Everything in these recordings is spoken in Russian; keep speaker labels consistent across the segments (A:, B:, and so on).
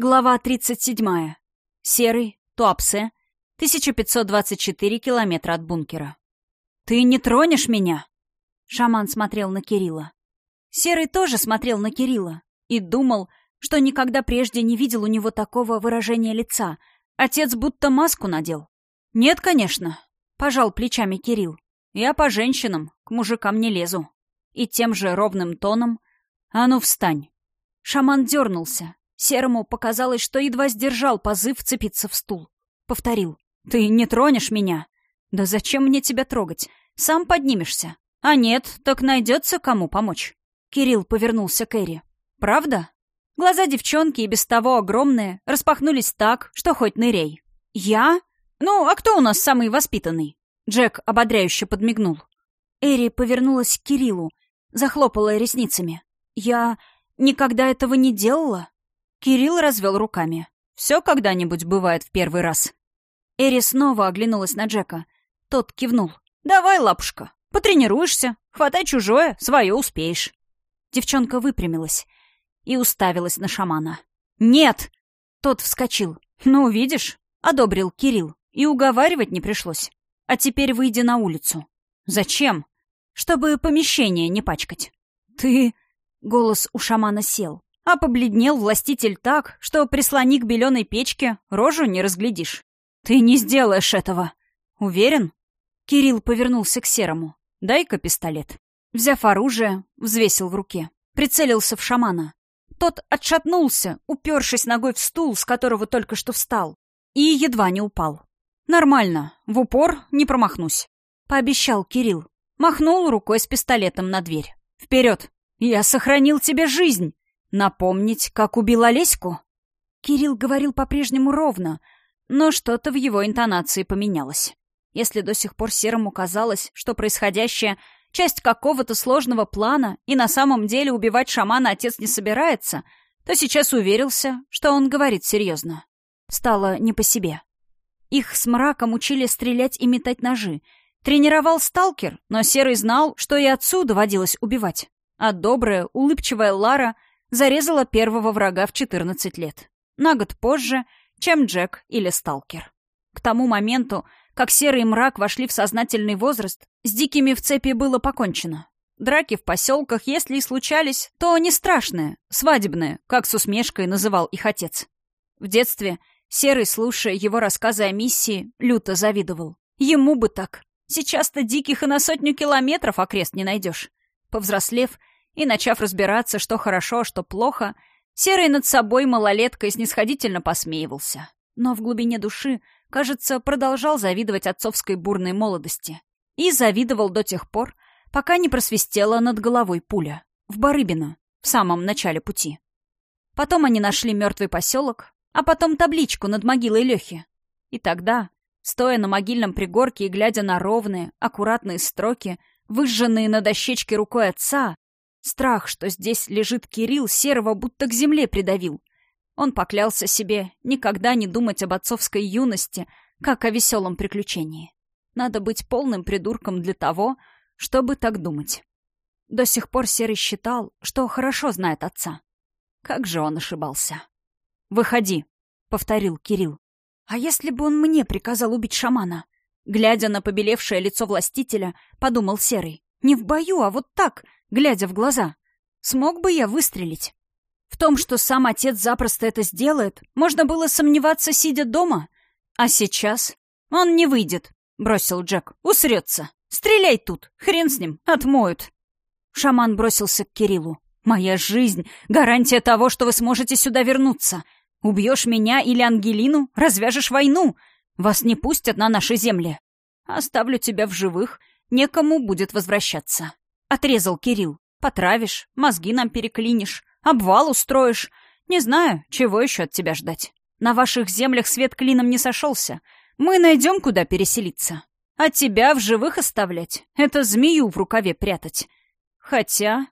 A: Глава 37. Серый, Туапсе, 1524 километра от бункера. «Ты не тронешь меня?» Шаман смотрел на Кирилла. Серый тоже смотрел на Кирилла и думал, что никогда прежде не видел у него такого выражения лица. Отец будто маску надел. «Нет, конечно», — пожал плечами Кирилл. «Я по женщинам, к мужикам не лезу». И тем же ровным тоном «А ну, встань!» Шаман дернулся, Серому показалось, что едва сдержал позыв вцепиться в стул. Повторил. «Ты не тронешь меня?» «Да зачем мне тебя трогать? Сам поднимешься. А нет, так найдется кому помочь». Кирилл повернулся к Эри. «Правда?» Глаза девчонки, и без того огромные, распахнулись так, что хоть нырей. «Я? Ну, а кто у нас самый воспитанный?» Джек ободряюще подмигнул. Эри повернулась к Кириллу, захлопала ресницами. «Я никогда этого не делала?» Кирилл развел руками. «Все когда-нибудь бывает в первый раз». Эри снова оглянулась на Джека. Тот кивнул. «Давай, лапушка, потренируешься, хватай чужое, свое успеешь». Девчонка выпрямилась и уставилась на шамана. «Нет!» Тот вскочил. «Ну, видишь?» — одобрил Кирилл. И уговаривать не пришлось. «А теперь выйди на улицу». «Зачем?» «Чтобы помещение не пачкать». «Ты...» — голос у шамана сел. А побледнел властитель так, что прислони к беленой печке, рожу не разглядишь. «Ты не сделаешь этого!» «Уверен?» Кирилл повернулся к Серому. «Дай-ка пистолет». Взяв оружие, взвесил в руке. Прицелился в шамана. Тот отшатнулся, упершись ногой в стул, с которого только что встал. И едва не упал. «Нормально. В упор не промахнусь», — пообещал Кирилл. Махнул рукой с пистолетом на дверь. «Вперед! Я сохранил тебе жизнь!» Напомнить, как убил Олеську? Кирилл говорил по-прежнему ровно, но что-то в его интонации поменялось. Если до сих пор Серому казалось, что происходящее — часть какого-то сложного плана, и на самом деле убивать шамана отец не собирается, то сейчас уверился, что он говорит серьезно. Стало не по себе. Их с мраком учили стрелять и метать ножи. Тренировал сталкер, но Серый знал, что и отцу доводилось убивать. А добрая, улыбчивая Лара — зарезала первого врага в 14 лет. На год позже, чем Джек или Сталкер. К тому моменту, как серый мрак вошли в сознательный возраст, с дикими в цепи было покончено. Драки в поселках, если и случались, то не страшные, свадебные, как с усмешкой называл их отец. В детстве Серый, слушая его рассказы о миссии, люто завидовал. Ему бы так. Сейчас-то диких и на сотню километров окрест не найдешь. Повзрослев, и, начав разбираться, что хорошо, а что плохо, Серый над собой малолеткой снисходительно посмеивался. Но в глубине души, кажется, продолжал завидовать отцовской бурной молодости. И завидовал до тех пор, пока не просвистела над головой пуля. В Барыбино, в самом начале пути. Потом они нашли мертвый поселок, а потом табличку над могилой Лехи. И тогда, стоя на могильном пригорке и глядя на ровные, аккуратные строки, выжженные на дощечке рукой отца, Страх, что здесь лежит Кирилл, Серого будто к земле придавил. Он поклялся себе никогда не думать об отцовской юности, как о веселом приключении. Надо быть полным придурком для того, чтобы так думать. До сих пор Серый считал, что хорошо знает отца. Как же он ошибался. «Выходи», — повторил Кирилл. «А если бы он мне приказал убить шамана?» Глядя на побелевшее лицо властителя, подумал Серый. «Не в бою, а вот так, глядя в глаза. Смог бы я выстрелить? В том, что сам отец запросто это сделает, можно было сомневаться, сидя дома. А сейчас он не выйдет, бросил Джек. Усрется. Стреляй тут, хрен с ним, отмоют. Шаман бросился к Кириллу. «Моя жизнь — гарантия того, что вы сможете сюда вернуться. Убьешь меня или Ангелину, развяжешь войну. Вас не пустят на наши земли. Оставлю тебя в живых, некому будет возвращаться. — отрезал Кирилл. «Потравишь, мозги нам переклинишь, обвал устроишь. Не знаю, чего еще от тебя ждать. На ваших землях свет клином не сошелся. Мы найдем, куда переселиться. А тебя в живых оставлять — это змею в рукаве прятать. Хотя...»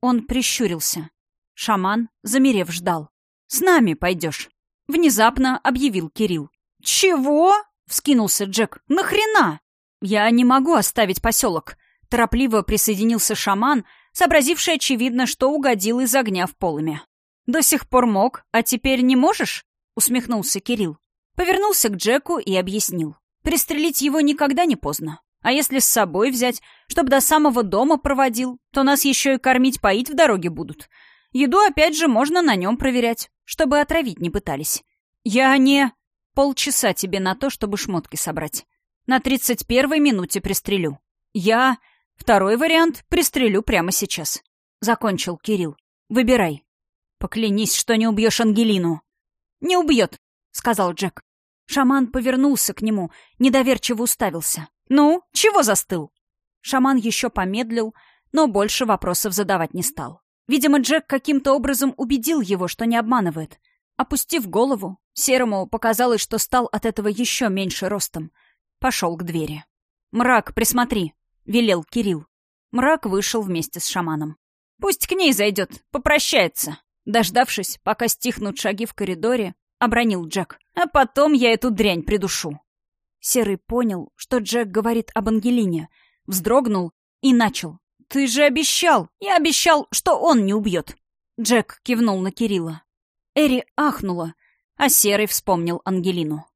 A: Он прищурился. Шаман, замерев, ждал. «С нами пойдешь», — внезапно объявил Кирилл. «Чего?» — вскинулся Джек. «Нахрена?» «Я не могу оставить поселок. Торопливо присоединился шаман, сообразивший, очевидно, что угодил из огня в полыми. До сих пор мог, а теперь не можешь?» — усмехнулся Кирилл. Повернулся к Джеку и объяснил. «Пристрелить его никогда не поздно. А если с собой взять, чтобы до самого дома проводил, то нас еще и кормить-поить в дороге будут. Еду, опять же, можно на нем проверять, чтобы отравить не пытались. Я не... Полчаса тебе на то, чтобы шмотки собрать. На тридцать первой минуте пристрелю. Я... Второй вариант пристрелю прямо сейчас. Закончил Кирилл. Выбирай. Поклянись, что не убьешь Ангелину. Не убьет, сказал Джек. Шаман повернулся к нему, недоверчиво уставился. «Ну, чего застыл?» Шаман еще помедлил, но больше вопросов задавать не стал. Видимо, Джек каким-то образом убедил его, что не обманывает. Опустив голову, Серому показалось, что стал от этого еще меньше ростом. Пошел к двери. «Мрак, присмотри», — велел Кирилл. Мрак вышел вместе с шаманом. «Пусть к ней зайдет, попрощается». Дождавшись, пока стихнут шаги в коридоре, обронил Джек. «А потом я эту дрянь придушу». Серый понял, что Джек говорит об Ангелине, вздрогнул и начал. «Ты же обещал! Я обещал, что он не убьет!» Джек кивнул на Кирилла. Эри ахнула, а Серый вспомнил Ангелину.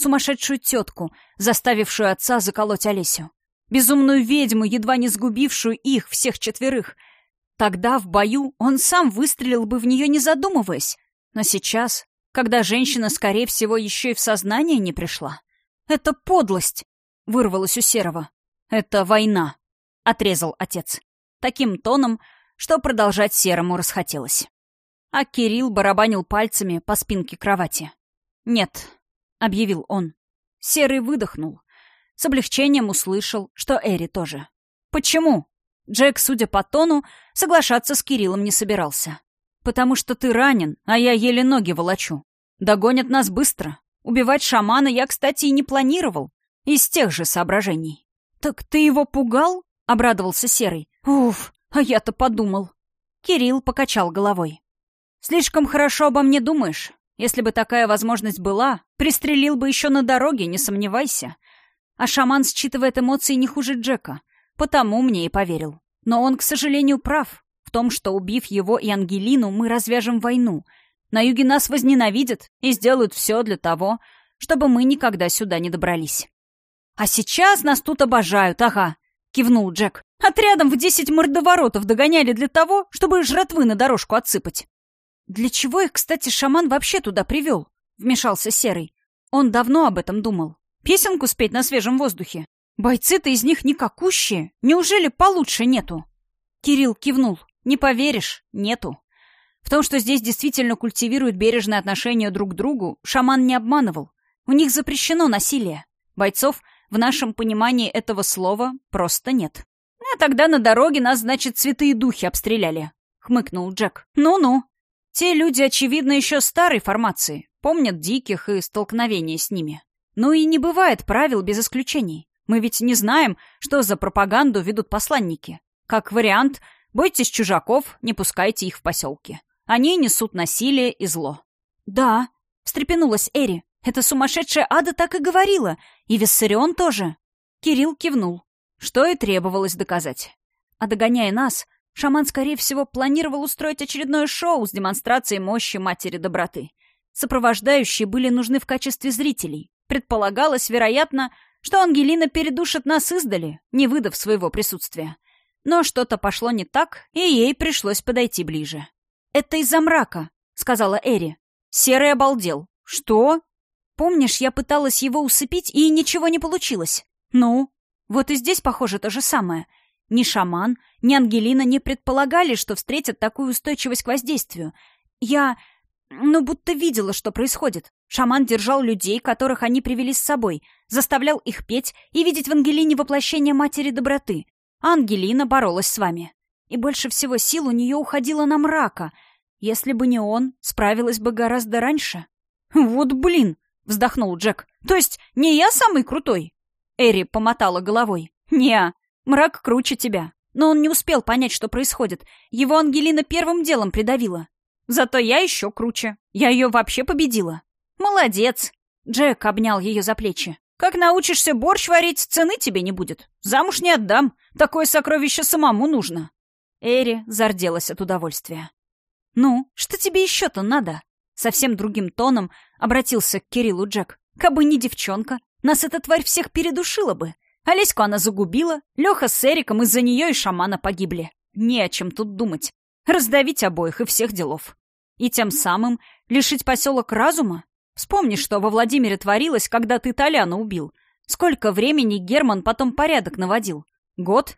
A: Сумасшедшую тетку, заставившую отца заколоть Олесю. Безумную ведьму, едва не сгубившую их, всех четверых. Тогда в бою он сам выстрелил бы в нее, не задумываясь. Но сейчас, когда женщина, скорее всего, еще и в сознание не пришла. «Это подлость!» — вырвалось у Серого. «Это война!» — отрезал отец. Таким тоном, что продолжать Серому расхотелось. А Кирилл барабанил пальцами по спинке кровати. «Нет», — объявил он. Серый выдохнул. С облегчением услышал, что Эри тоже. «Почему?» Джек, судя по тону, соглашаться с Кириллом не собирался. «Потому что ты ранен, а я еле ноги волочу. Догонят нас быстро. Убивать шамана я, кстати, и не планировал. Из тех же соображений». «Так ты его пугал?» — обрадовался Серый. «Уф, а я-то подумал». Кирилл покачал головой. «Слишком хорошо обо мне думаешь. Если бы такая возможность была, пристрелил бы еще на дороге, не сомневайся. А шаман считывает эмоции не хуже Джека, потому мне и поверил. Но он, к сожалению, прав в том, что, убив его и Ангелину, мы развяжем войну. На юге нас возненавидят и сделают все для того, чтобы мы никогда сюда не добрались. «А сейчас нас тут обожают, ага», — кивнул Джек. «Отрядом в десять мордоворотов догоняли для того, чтобы жратвы на дорожку отсыпать. «Для чего их, кстати, шаман вообще туда привел?» — вмешался Серый. Он давно об этом думал. «Песенку спеть на свежем воздухе? Бойцы-то из них никакущие. Неужели получше нету?» Кирилл кивнул. «Не поверишь, нету». В том, что здесь действительно культивируют бережное отношение друг к другу, шаман не обманывал. У них запрещено насилие. Бойцов, в нашем понимании этого слова, просто нет. «А тогда на дороге нас, значит, святые духи обстреляли», — хмыкнул Джек. «Ну-ну». Те люди, очевидно, еще старой формации, помнят диких и столкновения с ними. Ну и не бывает правил без исключений. Мы ведь не знаем, что за пропаганду ведут посланники. Как вариант, бойтесь чужаков, не пускайте их в поселки. Они несут насилие и зло. «Да», — встрепенулась Эри, — «эта сумасшедшая ада так и говорила, и Виссарион тоже». Кирилл кивнул, что и требовалось доказать. А догоняя нас, Шаман, скорее всего, планировал устроить очередное шоу с демонстрацией мощи Матери Доброты. Сопровождающие были нужны в качестве зрителей. Предполагалось, вероятно, что Ангелина передушит нас издали, не выдав своего присутствия. Но что-то пошло не так, и ей пришлось подойти ближе. «Это из-за мрака», — сказала Эри. Серый обалдел. «Что?» «Помнишь, я пыталась его усыпить, и ничего не получилось?» «Ну?» «Вот и здесь, похоже, то же самое. Ни шаман, ни Ангелина не предполагали, что встретят такую устойчивость к воздействию. Я... ну, будто видела, что происходит. Шаман держал людей, которых они привели с собой, заставлял их петь и видеть в Ангелине воплощение матери доброты. А Ангелина боролась с вами. И больше всего сил у нее уходило на мрака. Если бы не он, справилась бы гораздо раньше. «Вот блин!» — вздохнул Джек. «То есть не я самый крутой?» Эри помотала головой. «Не, Мрак круче тебя. Но он не успел понять, что происходит. Его Ангелина первым делом придавила. Зато я еще круче. Я ее вообще победила. Молодец. Джек обнял ее за плечи. Как научишься борщ варить, цены тебе не будет. Замуж не отдам. Такое сокровище самому нужно. Эри зарделась от удовольствия. «Ну, что тебе еще-то надо?» Совсем другим тоном обратился к Кириллу Джек. «Кабы не девчонка, нас эта тварь всех передушила бы. Олеську она загубила, Леха с Эриком из-за нее и шамана погибли. Не о чем тут думать. Раздавить обоих и всех делов. И тем самым лишить поселок разума? Вспомни, что во Владимире творилось, когда ты Толяна убил. Сколько времени Герман потом порядок наводил? Год?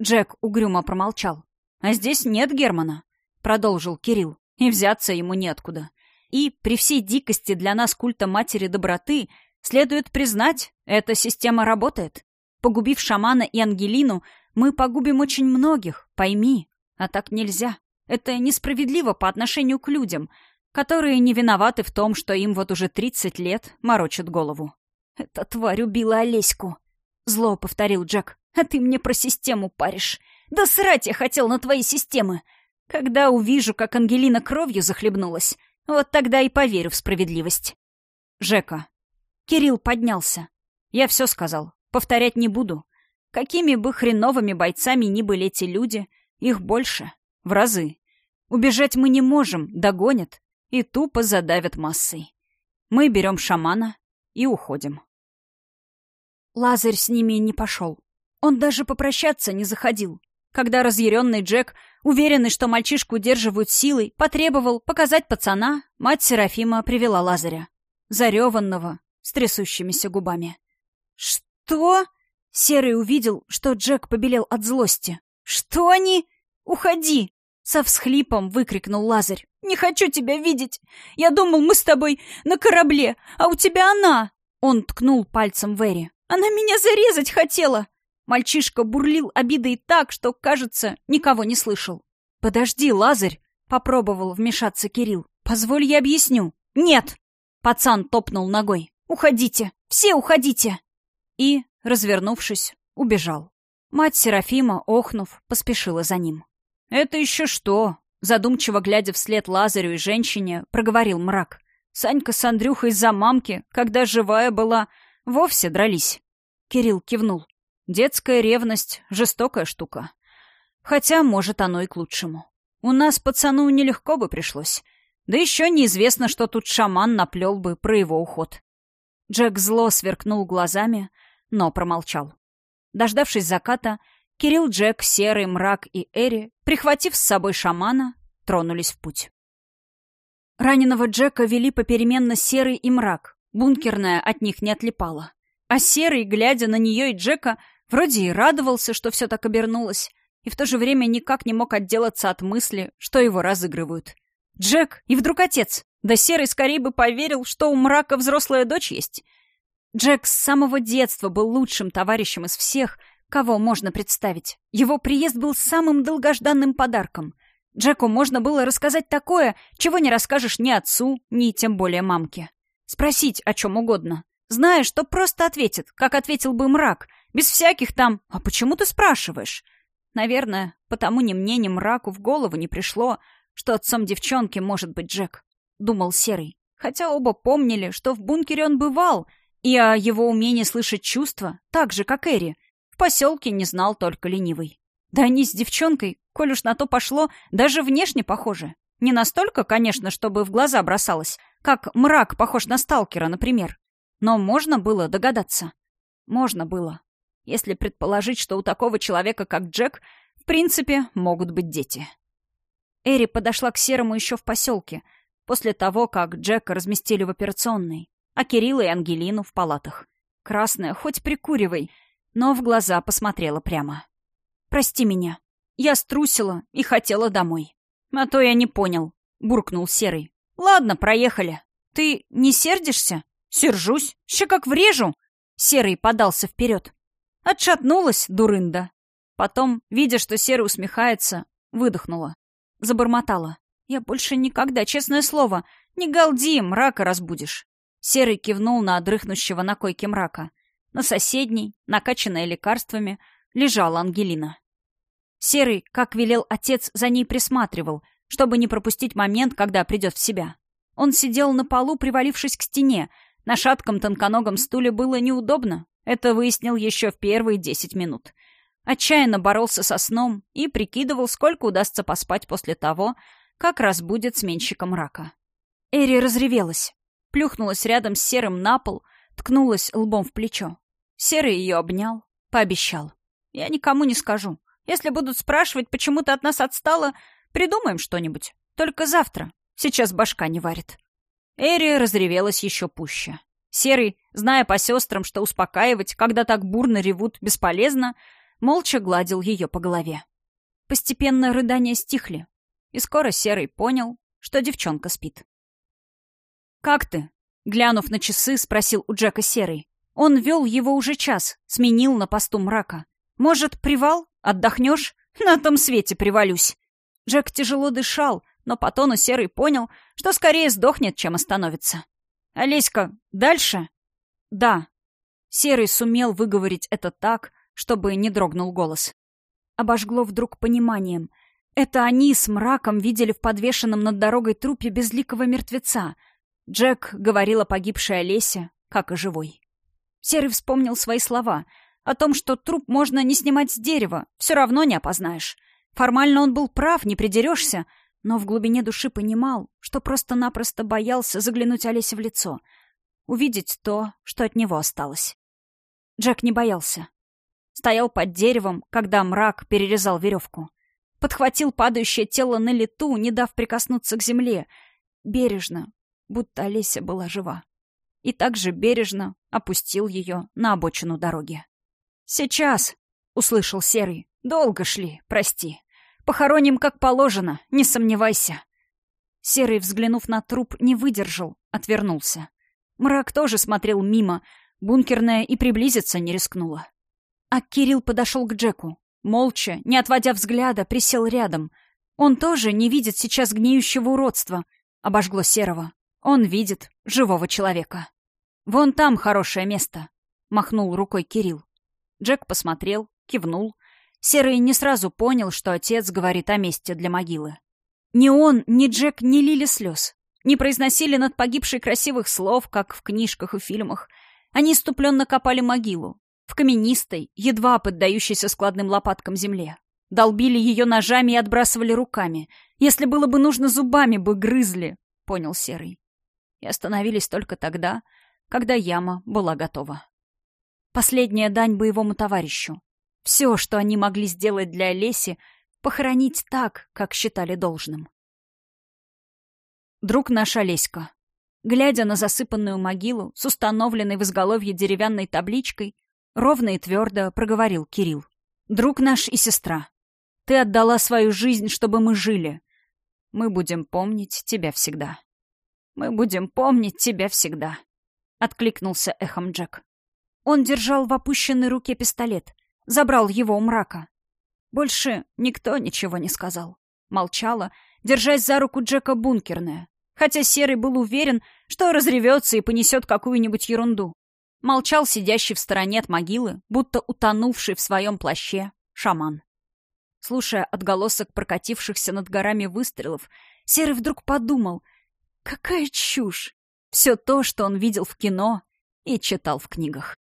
A: Джек угрюмо промолчал. А здесь нет Германа, продолжил Кирилл. И взяться ему неоткуда. И при всей дикости для нас культа матери доброты следует признать, эта система работает. Погубив шамана и Ангелину, мы погубим очень многих, пойми. А так нельзя. Это несправедливо по отношению к людям, которые не виноваты в том, что им вот уже 30 лет морочат голову. «Эта тварь убила Олеську», — зло повторил Джек. «А ты мне про систему паришь. Да срать я хотел на твои системы. Когда увижу, как Ангелина кровью захлебнулась, вот тогда и поверю в справедливость». «Жека». Кирилл поднялся. «Я все сказал. Повторять не буду. Какими бы хреновыми бойцами ни были эти люди, их больше. В разы. Убежать мы не можем, догонят и тупо задавят массой. Мы берем шамана и уходим. Лазарь с ними не пошел. Он даже попрощаться не заходил. Когда разъяренный Джек, уверенный, что мальчишку удерживают силой, потребовал показать пацана, мать Серафима привела Лазаря. Зареванного, с трясущимися губами. «Что?» Серый увидел, что Джек побелел от злости. «Что они? Уходи!» Со всхлипом выкрикнул Лазарь. «Не хочу тебя видеть! Я думал, мы с тобой на корабле, а у тебя она!» Он ткнул пальцем Вэри. «Она меня зарезать хотела!» Мальчишка бурлил обидой так, что, кажется, никого не слышал. «Подожди, Лазарь!» — попробовал вмешаться Кирилл. «Позволь, я объясню». «Нет!» — пацан топнул ногой. «Уходите! Все уходите!» И, развернувшись, убежал. Мать Серафима, охнув, поспешила за ним. «Это еще что?» Задумчиво глядя вслед Лазарю и женщине, проговорил мрак. Санька с Андрюхой из-за мамки, когда живая была, вовсе дрались. Кирилл кивнул. Детская ревность — жестокая штука. Хотя, может, оно и к лучшему. У нас пацану нелегко бы пришлось. Да еще неизвестно, что тут шаман наплел бы про его уход. Джек зло сверкнул глазами, но промолчал. Дождавшись заката, Кирилл, Джек, Серый, Мрак и Эри, прихватив с собой шамана, тронулись в путь. Раненого Джека вели попеременно Серый и Мрак. Бункерная от них не отлипала. А Серый, глядя на нее и Джека, Вроде и радовался, что все так обернулось, и в то же время никак не мог отделаться от мысли, что его разыгрывают. Джек и вдруг отец. Да Серый скорее бы поверил, что у мрака взрослая дочь есть. Джек с самого детства был лучшим товарищем из всех, кого можно представить. Его приезд был самым долгожданным подарком. Джеку можно было рассказать такое, чего не расскажешь ни отцу, ни тем более мамке. Спросить о чем угодно. Зная, что просто ответит, как ответил бы мрак, без всяких там «А почему ты спрашиваешь?» Наверное, потому ни мне, ни мраку в голову не пришло, что отцом девчонки может быть Джек, думал Серый. Хотя оба помнили, что в бункере он бывал, и о его умении слышать чувства, так же, как Эри, в поселке не знал только ленивый. Да они с девчонкой, коль уж на то пошло, даже внешне похожи. Не настолько, конечно, чтобы в глаза бросалось, как мрак похож на сталкера, например. Но можно было догадаться. Можно было если предположить, что у такого человека, как Джек, в принципе, могут быть дети. Эри подошла к Серому еще в поселке, после того, как Джека разместили в операционной, а Кирилла и Ангелину в палатах. Красная, хоть прикуривай, но в глаза посмотрела прямо. «Прости меня. Я струсила и хотела домой». «А то я не понял», — буркнул Серый. «Ладно, проехали. Ты не сердишься?» «Сержусь. Ще как врежу!» Серый подался вперед. Отшатнулась, дурында. Потом, видя, что Серый усмехается, выдохнула. Забормотала. «Я больше никогда, честное слово, не галди, мрака разбудишь». Серый кивнул на одрыхнущего на койке мрака. На соседней, накачанная лекарствами, лежала Ангелина. Серый, как велел отец, за ней присматривал, чтобы не пропустить момент, когда придет в себя. Он сидел на полу, привалившись к стене. На шатком тонконогом стуле было неудобно, это выяснил еще в первые десять минут. Отчаянно боролся со сном и прикидывал, сколько удастся поспать после того, как раз будет сменщиком рака. Эри разревелась, плюхнулась рядом с Серым на пол, ткнулась лбом в плечо. Серый ее обнял, пообещал. «Я никому не скажу. Если будут спрашивать, почему ты от нас отстала, придумаем что-нибудь. Только завтра. Сейчас башка не варит». Эри разревелась еще пуще. Серый, зная по сестрам, что успокаивать, когда так бурно ревут, бесполезно, молча гладил ее по голове. Постепенно рыдания стихли, и скоро Серый понял, что девчонка спит. «Как ты?» — глянув на часы, спросил у Джека Серый. Он вел его уже час, сменил на посту мрака. «Может, привал? Отдохнешь? На том свете привалюсь». Джек тяжело дышал, но по тону Серый понял, что скорее сдохнет, чем остановится. «Олеська, дальше?» «Да». Серый сумел выговорить это так, чтобы не дрогнул голос. Обожгло вдруг пониманием. Это они с мраком видели в подвешенном над дорогой трупе безликого мертвеца. Джек говорил о погибшей Олесе, как о живой. Серый вспомнил свои слова о том, что труп можно не снимать с дерева, все равно не опознаешь. Формально он был прав, не придерешься, но в глубине души понимал, что просто-напросто боялся заглянуть Олесе в лицо, увидеть то, что от него осталось. Джек не боялся. Стоял под деревом, когда мрак перерезал веревку. Подхватил падающее тело на лету, не дав прикоснуться к земле. Бережно, будто Олеся была жива. И также бережно опустил ее на обочину дороги. «Сейчас!» — услышал Серый. «Долго шли, прости». Похороним как положено, не сомневайся. Серый, взглянув на труп, не выдержал, отвернулся. Мрак тоже смотрел мимо, бункерная и приблизиться не рискнула. А Кирилл подошел к Джеку. Молча, не отводя взгляда, присел рядом. Он тоже не видит сейчас гниющего уродства. Обожгло Серого. Он видит живого человека. «Вон там хорошее место», — махнул рукой Кирилл. Джек посмотрел, кивнул, Серый не сразу понял, что отец говорит о месте для могилы. Ни он, ни Джек не лили слез. Не произносили над погибшей красивых слов, как в книжках и фильмах. Они иступленно копали могилу. В каменистой, едва поддающейся складным лопаткам земле. Долбили ее ножами и отбрасывали руками. Если было бы нужно, зубами бы грызли, понял Серый. Остановились только тогда, когда яма была готова. Последняя дань боевому товарищу. Все, что они могли сделать для Леси, похоронить так, как считали должным. Друг наш Олеська. Глядя на засыпанную могилу с установленной в изголовье деревянной табличкой, ровно и твердо проговорил Кирилл. «Друг наш и сестра, ты отдала свою жизнь, чтобы мы жили. Мы будем помнить тебя всегда. Мы будем помнить тебя всегда», — откликнулся эхом Джек. Он держал в опущенной руке пистолет — Забрал его у мрака. Больше никто ничего не сказал. Молчала, держась за руку Джека бункерная. Хотя Серый был уверен, что разревется и понесет какую-нибудь ерунду. Молчал сидящий в стороне от могилы, будто утонувший в своем плаще, шаман. Слушая отголосок прокатившихся над горами выстрелов, Серый вдруг подумал, какая чушь! Все то, что он видел в кино и читал в книгах.